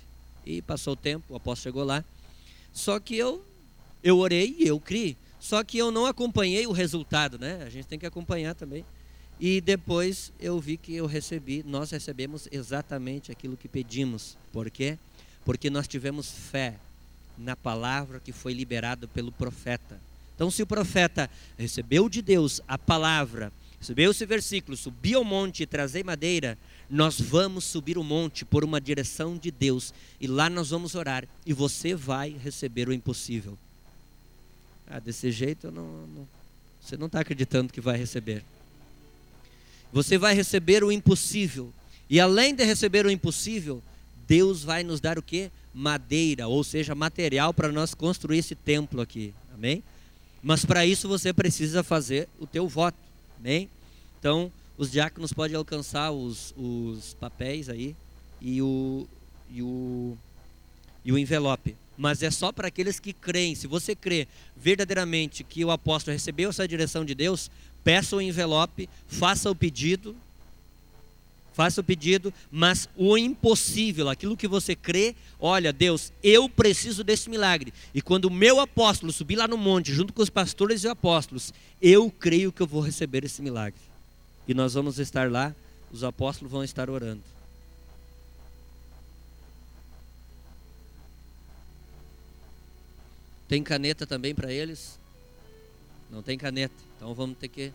Speaker 1: E passou o tempo, o apóstolo chegou lá. Só que eu eu orei e eu criei. Só que eu não acompanhei o resultado, né? A gente tem que acompanhar também. E depois eu vi que eu recebi, nós recebemos exatamente aquilo que pedimos. Por quê? Porque nós tivemos fé na palavra que foi liberada pelo profeta. Então, se o profeta recebeu de Deus a palavra, recebeu esse versículo, subiu ao monte e trazer madeira, nós vamos subir o monte por uma direção de Deus e lá nós vamos orar e você vai receber o impossível. Ah, desse jeito não, não, você não está acreditando que vai receber. Você vai receber o impossível. E além de receber o impossível, Deus vai nos dar o que? Madeira, ou seja, material para nós construir esse templo aqui. Amém? Mas para isso você precisa fazer o teu voto. Amém? Então, os diáconos podem alcançar os, os papéis aí e o, e o, e o envelope. Mas é só para aqueles que creem. Se você crê verdadeiramente que o apóstolo recebeu essa direção de Deus, peça o envelope, faça o pedido, faça o pedido, mas o impossível, aquilo que você crê, olha, Deus, eu preciso desse milagre. E quando o meu apóstolo subir lá no monte, junto com os pastores e apóstolos, eu creio que eu vou receber esse milagre. E nós vamos estar lá, os apóstolos vão estar orando. Tem caneta também para eles? Não tem caneta. Então vamos ter que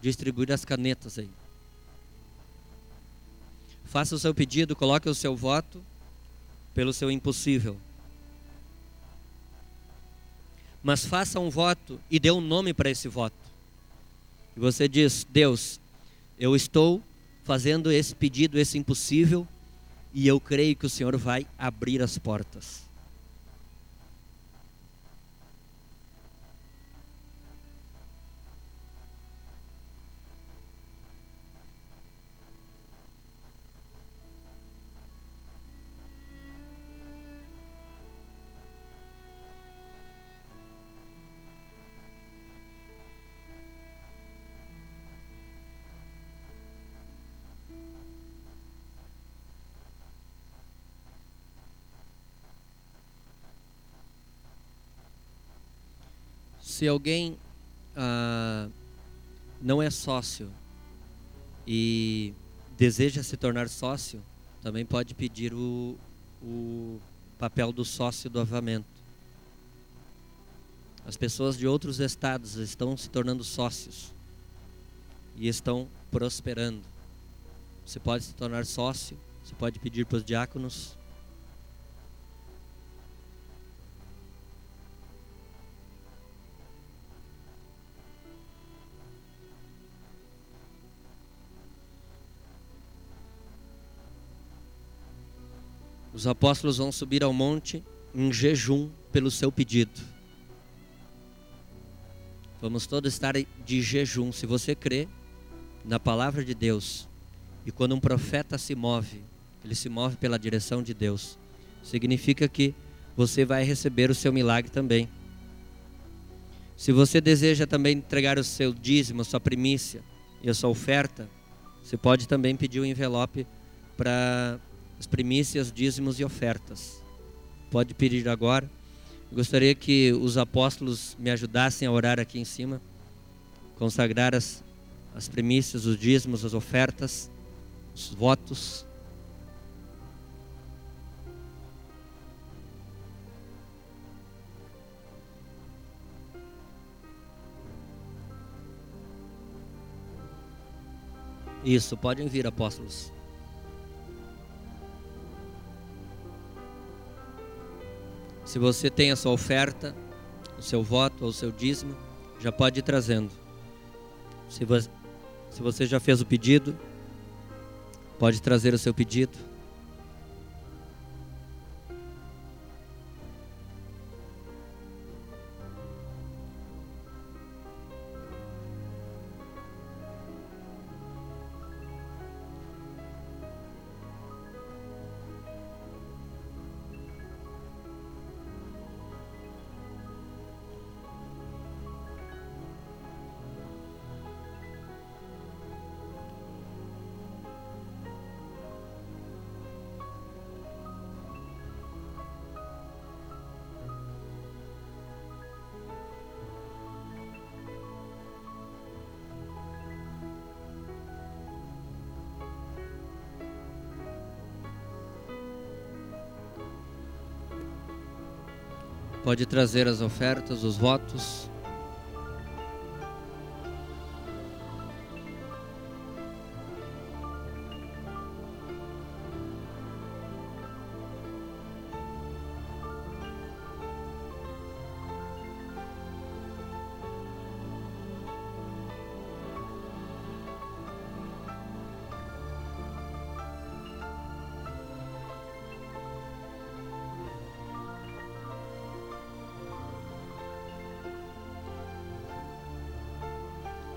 Speaker 1: distribuir as canetas aí. Faça o seu pedido, coloque o seu voto pelo seu impossível. Mas faça um voto e dê um nome para esse voto. E você diz: Deus, eu estou fazendo esse pedido, esse impossível, e eu creio que o Senhor vai abrir as portas. Se alguém ah, não é sócio e deseja se tornar sócio, também pode pedir o, o papel do sócio do avamento. As pessoas de outros estados estão se tornando sócios e estão prosperando. Você pode se tornar sócio, você pode pedir para os diáconos Os apóstolos vão subir ao monte em jejum pelo seu pedido. Vamos todos estar de jejum. Se você crê na palavra de Deus, e quando um profeta se move, ele se move pela direção de Deus, significa que você vai receber o seu milagre também. Se você deseja também entregar o seu dízimo, a sua primícia e a sua oferta, você pode também pedir um envelope para as primícias, dízimos e ofertas. Pode pedir agora. Eu gostaria que os apóstolos me ajudassem a orar aqui em cima, consagrar as, as primícias, os dízimos, as ofertas, os votos. Isso, podem vir, apóstolos. Se você tem a sua oferta, o seu voto ou o seu dízimo, já pode ir trazendo. Se você, já fez o pedido, pode trazer o seu pedido. Pode trazer as ofertas, os votos.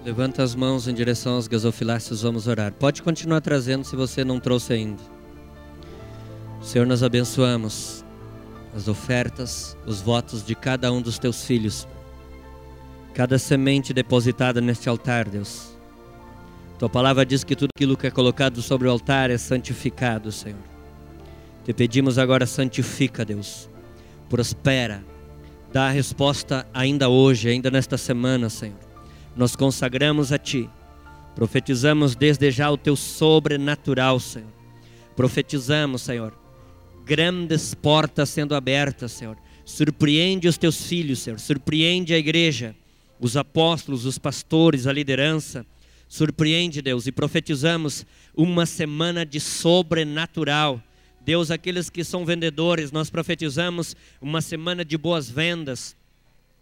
Speaker 1: Levanta as mãos em direção aos gasofiláceos, vamos orar. Pode continuar trazendo se você não trouxe ainda. Senhor, nós abençoamos as ofertas, os votos de cada um dos teus filhos. Cada semente depositada neste altar, Deus. Tua palavra diz que tudo aquilo que é colocado sobre o altar é santificado, Senhor. Te pedimos agora, santifica, Deus. Prospera. Dá a resposta ainda hoje, ainda nesta semana, Senhor nós consagramos a Ti. Profetizamos desde já o Teu sobrenatural, Senhor. Profetizamos, Senhor, grandes portas sendo abertas, Senhor. Surpreende os Teus filhos, Senhor. Surpreende a igreja, os apóstolos, os pastores, a liderança. Surpreende, Deus, e profetizamos uma semana de sobrenatural. Deus, aqueles que são vendedores, nós profetizamos uma semana de boas vendas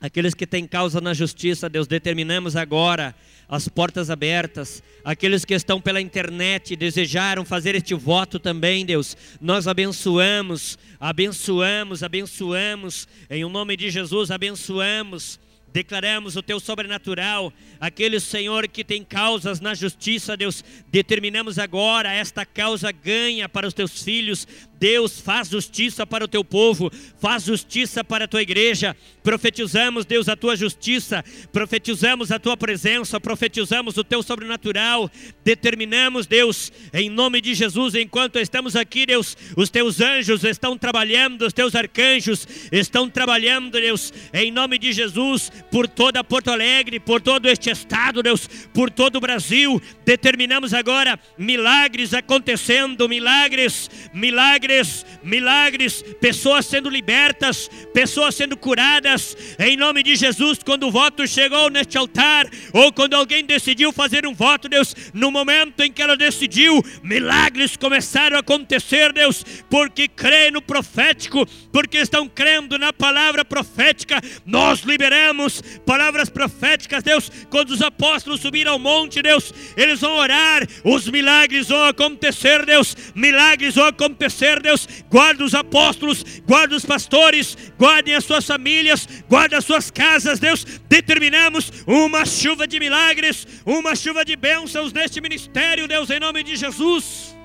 Speaker 1: Aqueles que têm causa na justiça, Deus, determinamos agora as portas abertas. Aqueles que estão pela internet desejaram fazer este voto também, Deus, nós abençoamos, abençoamos, abençoamos, em o nome de Jesus, abençoamos declaramos o teu sobrenatural, aquele Senhor que tem causas na justiça, Deus, determinamos agora esta causa ganha para os teus filhos, Deus, faz justiça para o teu povo, faz justiça para a tua igreja. Profetizamos, Deus, a tua justiça, profetizamos a tua presença, profetizamos o teu sobrenatural. Determinamos, Deus, em nome de Jesus, enquanto estamos aqui, Deus, os teus anjos estão trabalhando, os teus arcanjos estão trabalhando, Deus, em nome de Jesus, por toda Porto Alegre, por todo este estado, Deus, por todo o Brasil. Determinamos agora milagres acontecendo, milagres, milagres milagres, pessoas sendo libertas, pessoas sendo curadas, em nome de Jesus. Quando o voto chegou neste altar, ou quando alguém decidiu fazer um voto, Deus, no momento em que ela decidiu, milagres começaram a acontecer, Deus, porque crê no profético, porque estão crendo na palavra profética. Nós liberamos palavras proféticas, Deus. Quando os apóstolos subiram ao monte, Deus, eles vão orar, os milagres vão acontecer, Deus, milagres vão acontecer, Deus, guarda os apóstolos, guarda os pastores, guardem as suas famílias, guarda as suas casas, Deus. Determinamos uma chuva de milagres, uma chuva de bênçãos neste ministério, Deus, em nome de Jesus.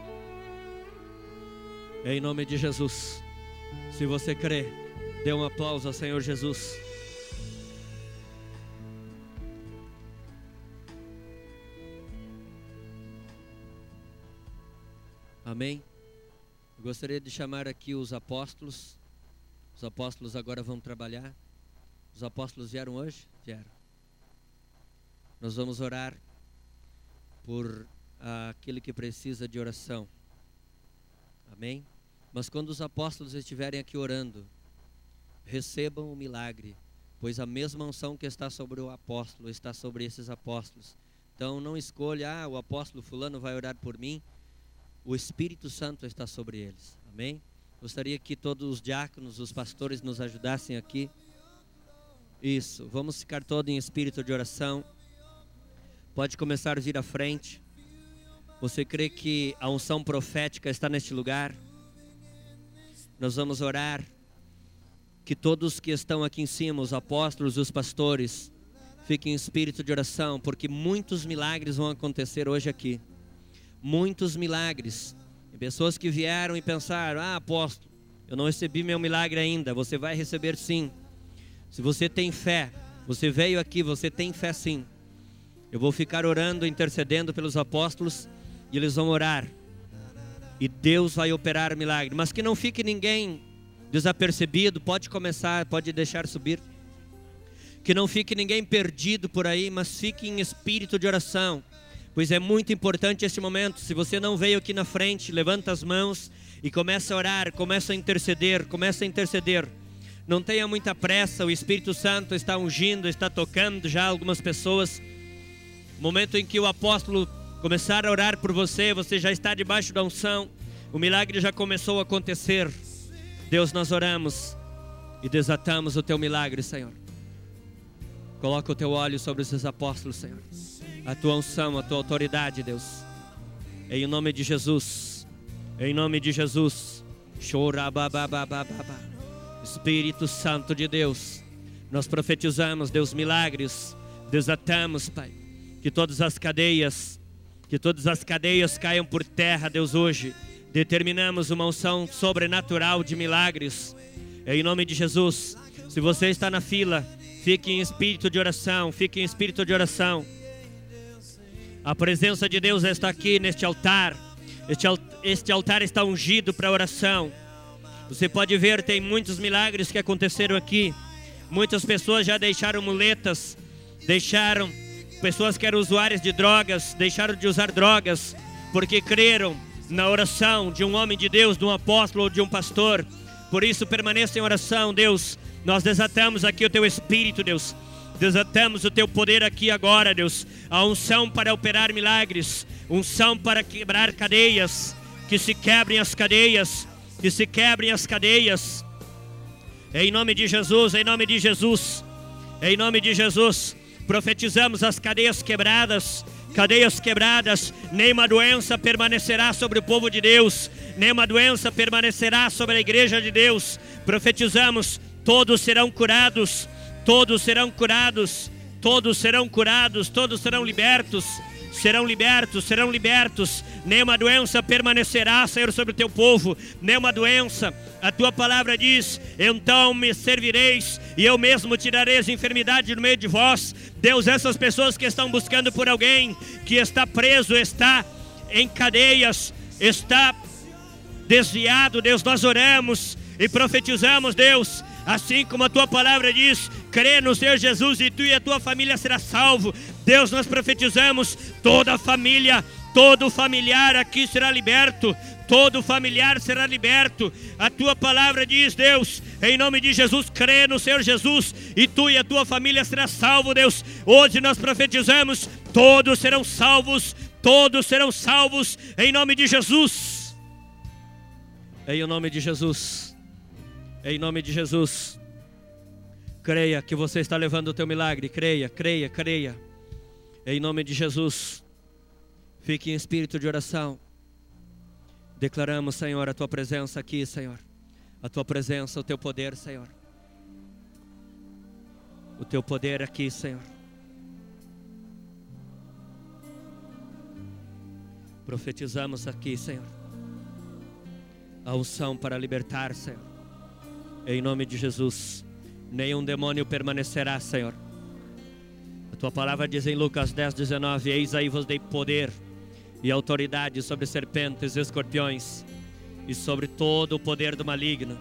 Speaker 1: Em nome de Jesus. Se você crê, dê um aplauso ao Senhor Jesus. Amém. Eu gostaria de chamar aqui os apóstolos. Os apóstolos agora vão trabalhar. Os apóstolos vieram hoje? Vieram. Nós vamos orar por aquele que precisa de oração. Amém? Mas quando os apóstolos estiverem aqui orando, recebam o milagre, pois a mesma unção que está sobre o apóstolo está sobre esses apóstolos. Então não escolha, ah, o apóstolo fulano vai orar por mim o Espírito Santo está sobre eles. Amém? Gostaria que todos os diáconos, os pastores nos ajudassem aqui. Isso, vamos ficar todos em espírito de oração. Pode começar a vir à frente. Você crê que a unção profética está neste lugar? Nós vamos orar. Que todos que estão aqui em cima, os apóstolos, os pastores, fiquem em espírito de oração, porque muitos milagres vão acontecer hoje aqui muitos milagres. Tem pessoas que vieram e pensaram: ah, apóstolo, eu não recebi meu milagre ainda. Você vai receber sim. Se você tem fé, você veio aqui, você tem fé sim. Eu vou ficar orando, intercedendo pelos apóstolos e eles vão orar. E Deus vai operar milagre. Mas que não fique ninguém desapercebido, pode começar, pode deixar subir. Que não fique ninguém perdido por aí, mas fique em espírito de oração pois é muito importante esse momento. Se você não veio aqui na frente, levanta as mãos e começa a orar, começa a interceder, começa a interceder. Não tenha muita pressa, o Espírito Santo está ungindo, está tocando já algumas pessoas. Momento em que o apóstolo começar a orar por você, você já está debaixo da unção, o milagre já começou a acontecer. Deus, nós oramos e desatamos o teu milagre, Senhor. Coloca o teu óleo sobre esses apóstolos, Senhor a tua unção, a tua autoridade, Deus. Em nome de Jesus. Em nome de Jesus. Espírito Santo de Deus. Nós profetizamos, Deus, milagres. Desatamos, Pai. Que todas as cadeias, que todas as cadeias caiam por terra, Deus, hoje. Determinamos uma unção sobrenatural de milagres. Em nome de Jesus. Se você está na fila, fique em espírito de oração, fique em espírito de oração. A presença de Deus está aqui neste altar. Este, este altar está ungido para oração. Você pode ver, tem muitos milagres que aconteceram aqui. Muitas pessoas já deixaram muletas, deixaram pessoas que eram usuárias de drogas, deixaram de usar drogas, porque creram na oração de um homem de Deus, de um apóstolo ou de um pastor. Por isso, permaneça em oração, Deus. Nós desatamos aqui o teu espírito, Deus. Desatamos o teu poder aqui agora, Deus. A unção para operar milagres, unção para quebrar cadeias, que se quebrem as cadeias, que se quebrem as cadeias. Em nome de Jesus, em nome de Jesus, em nome de Jesus, profetizamos as cadeias quebradas, cadeias quebradas, nenhuma doença permanecerá sobre o povo de Deus, nenhuma doença permanecerá sobre a igreja de Deus. Profetizamos, todos serão curados todos serão curados, todos serão curados, todos serão libertos, serão libertos, serão libertos. Nenhuma doença permanecerá, Senhor, sobre o teu povo, nenhuma doença. A tua palavra diz: então me servireis e eu mesmo tirarei as enfermidades no meio de vós. Deus, essas pessoas que estão buscando por alguém que está preso, está em cadeias, está desviado, Deus, nós oramos e profetizamos, Deus, assim como a tua palavra diz, crê no Senhor Jesus e tu e a tua família será salvo. Deus, nós profetizamos, toda a família, todo familiar aqui será liberto, todo familiar será liberto. A tua palavra diz, Deus, em nome de Jesus, crê no Senhor Jesus e tu e a tua família será salvo, Deus. Hoje nós profetizamos, todos serão salvos, todos serão salvos em nome de Jesus. Em nome de Jesus. Em nome de Jesus. Creia que você está levando o teu milagre. Creia, creia, creia. Em nome de Jesus. Fique em espírito de oração. Declaramos, Senhor, a tua presença aqui, Senhor. A tua presença, o teu poder, Senhor. O teu poder aqui, Senhor. Profetizamos aqui, Senhor. A unção para libertar, Senhor. Em nome de Jesus nenhum demônio permanecerá, Senhor. A tua palavra diz em Lucas 10, 19: Eis aí vos dei poder e autoridade sobre serpentes e escorpiões e sobre todo o poder do maligno.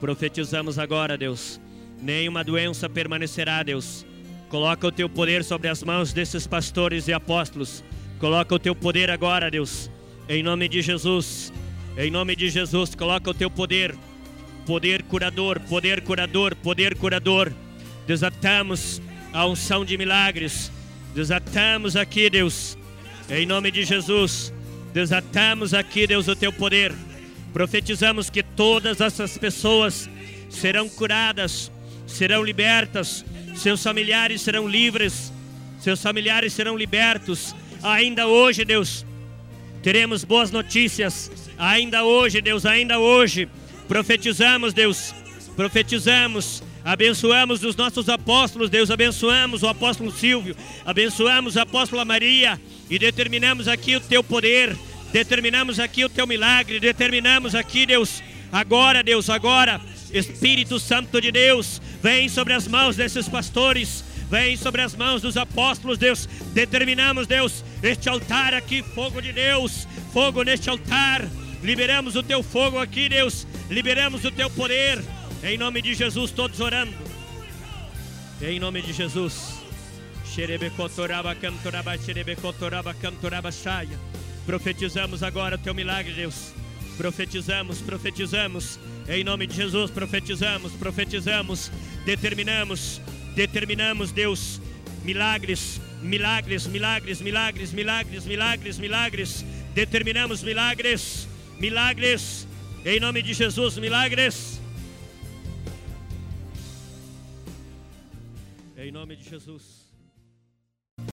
Speaker 1: Profetizamos agora, Deus, nenhuma doença permanecerá, Deus. Coloca o teu poder sobre as mãos desses pastores e apóstolos. Coloca o teu poder agora, Deus, em nome de Jesus. Em nome de Jesus, coloca o teu poder poder curador, poder curador, poder curador. Desatamos a unção de milagres. Desatamos aqui, Deus, em nome de Jesus. Desatamos aqui, Deus, o teu poder. Profetizamos que todas essas pessoas serão curadas, serão libertas, seus familiares serão livres, seus familiares serão libertos. Ainda hoje, Deus, teremos boas notícias. Ainda hoje, Deus, ainda hoje Profetizamos, Deus, profetizamos, abençoamos os nossos apóstolos, Deus, abençoamos o apóstolo Silvio, abençoamos a apóstola Maria. E determinamos aqui o teu poder, determinamos aqui o teu milagre, determinamos aqui, Deus, agora, Deus, agora, Espírito Santo de Deus, vem sobre as mãos desses pastores, vem sobre as mãos dos apóstolos, Deus. Determinamos, Deus, este altar aqui, fogo de Deus, fogo neste altar. Liberamos o teu fogo aqui, Deus. Liberamos o teu poder. Em nome de Jesus, todos orando. Em nome de Jesus. Profetizamos agora o teu milagre, Deus. Profetizamos, profetizamos. Em nome de Jesus, profetizamos, profetizamos. Determinamos, determinamos, Deus, milagres, milagres, milagres, milagres, milagres, milagres, milagres. Determinamos milagres milagres, em nome de Jesus, milagres. Em nome de Jesus.